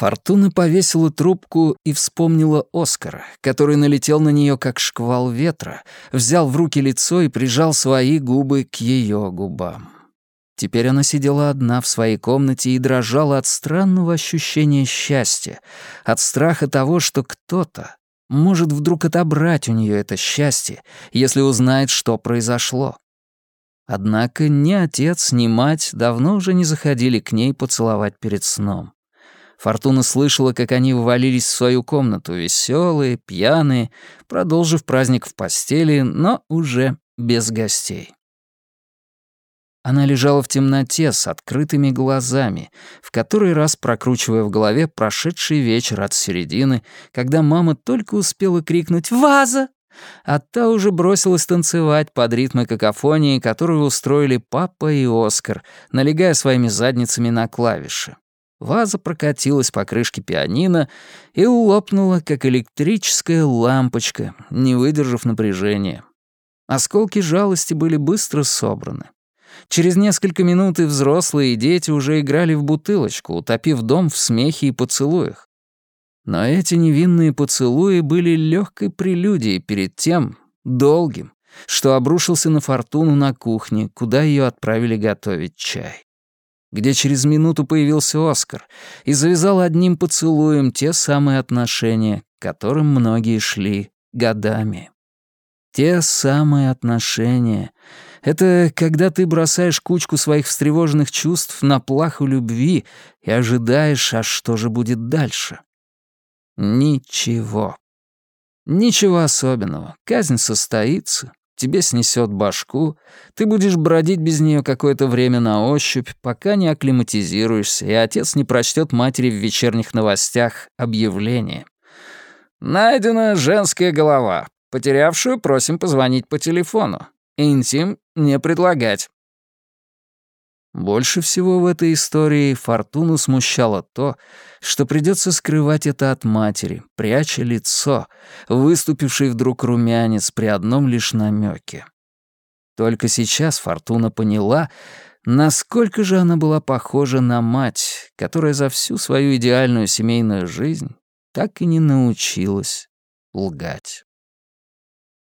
Фортуна повесила трубку и вспомнила Оскара, который налетел на нее как шквал ветра, взял в руки лицо и прижал свои губы к ее губам. Теперь она сидела одна в своей комнате и дрожала от странного ощущения счастья, от страха того, что кто-то может вдруг отобрать у нее это счастье, если узнает, что произошло. Однако ни отец, ни мать давно уже не заходили к ней поцеловать перед сном. Фортуна слышала, как они ввалились в свою комнату, веселые, пьяные, продолжив праздник в постели, но уже без гостей. Она лежала в темноте с открытыми глазами, в который раз прокручивая в голове прошедший вечер от середины, когда мама только успела крикнуть «Ваза!», а та уже бросилась танцевать под ритмы какофонии, которую устроили папа и Оскар, налегая своими задницами на клавиши. Ваза прокатилась по крышке пианино и лопнула, как электрическая лампочка, не выдержав напряжения. Осколки жалости были быстро собраны. Через несколько минут и взрослые, и дети уже играли в бутылочку, утопив дом в смехе и поцелуях. Но эти невинные поцелуи были легкой прелюдией перед тем, долгим, что обрушился на Фортуну на кухне, куда ее отправили готовить чай где через минуту появился Оскар и завязал одним поцелуем те самые отношения, к которым многие шли годами. Те самые отношения. Это когда ты бросаешь кучку своих встревоженных чувств на плаху любви и ожидаешь, а что же будет дальше. Ничего. Ничего особенного. Казнь состоится, тебе снесет башку, ты будешь бродить без нее какое-то время на ощупь, пока не акклиматизируешься, и отец не прочтет матери в вечерних новостях объявление. «Найдена женская голова. Потерявшую просим позвонить по телефону. Интим не предлагать». Больше всего в этой истории Фортуну смущало то, что придется скрывать это от матери, пряча лицо, выступивший вдруг румянец при одном лишь намеке. Только сейчас Фортуна поняла, насколько же она была похожа на мать, которая за всю свою идеальную семейную жизнь так и не научилась лгать.